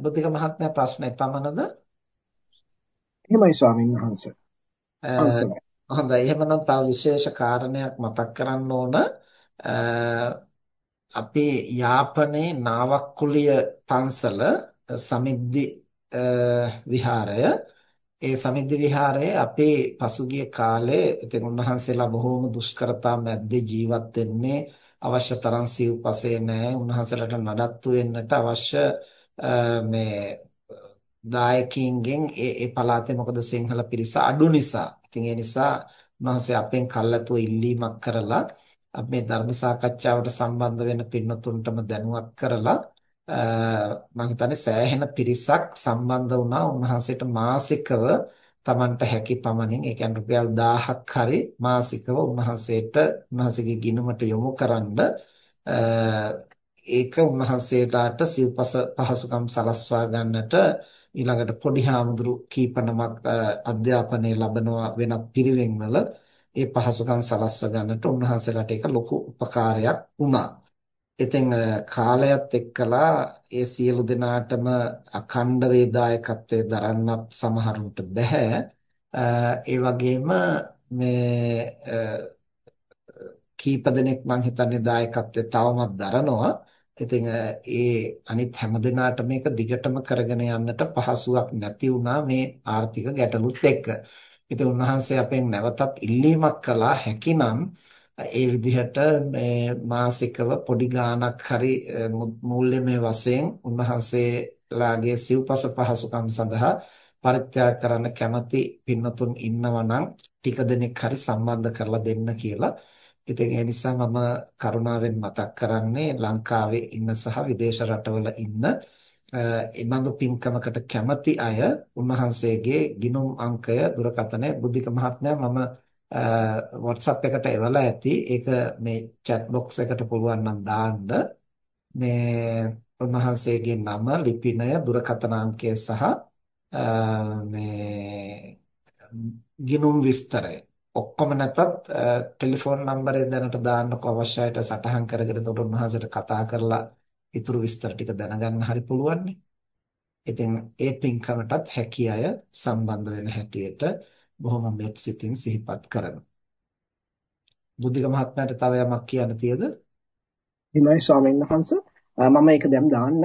බුද්ධික මහත්මයා ප්‍රශ්නේ පමණද? එහෙමයි ස්වාමීන් වහන්සේ. හොඳයි. එහෙමනම් තව විශේෂ කාරණයක් මතක් කරන්න ඕන. අපේ යාපනයේ නාවක්කුලිය පන්සල සමිද්දි විහාරය ඒ සමිද්දි විහාරයේ අපේ පසුගිය කාලේ ඉතින් උන්වහන්සේලා බොහෝම දුෂ්කරතා මැද්දේ ජීවත් වෙන්නේ අවශ්‍ය තරම් සිව්පසේ නැහැ උන්වහන්සේලාට නඩත්තු වෙන්නට අවශ්‍ය මේ දායකයින්ගෙන් ඒ ඒ පළාතේ මොකද සිංහල පිරිස අඩු නිසා. ඉතින් ඒ නිසා උන්වහන්සේ අපෙන් කල්ැතුව ඉල්ලීමක් කරලා අපි මේ ධර්ම සාකච්ඡාවට සම්බන්ධ වෙන පින්නතුන්ටම දැනුවත් කරලා මම හිතන්නේ සෑහෙන පිරිසක් සම්බන්ධ වුණා උන්වහන්සේට මාසිකව Tamanට හැකි පමණින් ඒ කියන්නේ රුපියල් 1000ක් හරි මාසිකව උන්වහන්සේට උන්වහන්සේගේ ගිණුමට යොමු කරන්න ඒක උන්වහන්සේලාට සිව්පස පහසුකම් සලස්වා ගන්නට ඊළඟට පොඩි හාමුදුරු කීප නමක් අධ්‍යාපනය ලබනවා වෙනත් පිරිවෙන්වල ඒ පහසුකම් සලස්වා ගන්නට උන්වහන්සේලාට ඒක ලොකු උපකාරයක් වුණා. ඉතින් කාලයත් එක්කලා ඒ සියලු දෙනාටම අඛණ්ඩ වේදායකත්වයේ දරන්නත් සමහරුන්ට බෑ. ඒ වගේම මේ කීප දෙනෙක් මං හිතන්නේ දායකත්වයේ තවමත් දරනවා. ඉතින් ඒ අනිත් හැමදෙනාට මේක දිගටම කරගෙන යන්නට පහසුවක් නැති වුණා මේ ආර්ථික ගැටලුත් එක්ක. ඉතින් උන්වහන්සේ අපෙන් නැවතත් ඉල්ලීමක් කළා හැකිනම් ඒ විදිහට මේ මාසිකව පොඩි ගාණක් හරි මූල්‍යමය වශයෙන් උන්වහන්සේලාගේ සිව්පස පහසුකම් සඳහා පරිත්‍යාග කරන්න කැමති පින්නතුන් ඉන්නවා නම් ටික දෙනෙක් හරි සම්බන්ධ කරලා දෙන්න කියලා ඉතින් ඒ නිසා මම කරුණාවෙන් මතක් කරන්නේ ලංකාවේ ඉන්න සහ විදේශ රටවල ඉන්න එබඳු පින්කමකට කැමති අය උන්වහන්සේගේ ගිණුම් අංකය දුරකථනය බුද්ධික මහත්මයා මම WhatsApp එකට එවලා ඇති. ඒක මේ chat box එකට පුළුවන් නම් දාන්න. මේ උන්වහන්සේගේ නම, ලිපිනය, දුරකථන අංකය සහ මේ ගිණුම් විස්තරය ඔක්කොම නැතත් ටෙලිෆෝන් නම්බරය දැනට දාන්නකෝ අවශ්‍යයට සටහන් කරගෙන එතකොට උන්වහන්සේට කතා කරලා ඉතුරු විස්තර ටික දැනගන්න හරි පුළුවන් ඉතින් ඒ පින්කමටත් හැකි අය සම්බන්ධ වෙන හැටියට බොහොම මෙත් සිතින් සිහිපත් කරනවා. බුද්ධික මහත්මයාට තව යමක් කියන්න තියද? හිමයි ස්වාමීන් වහන්සේ මම ඒක දැන් දාන්නම්.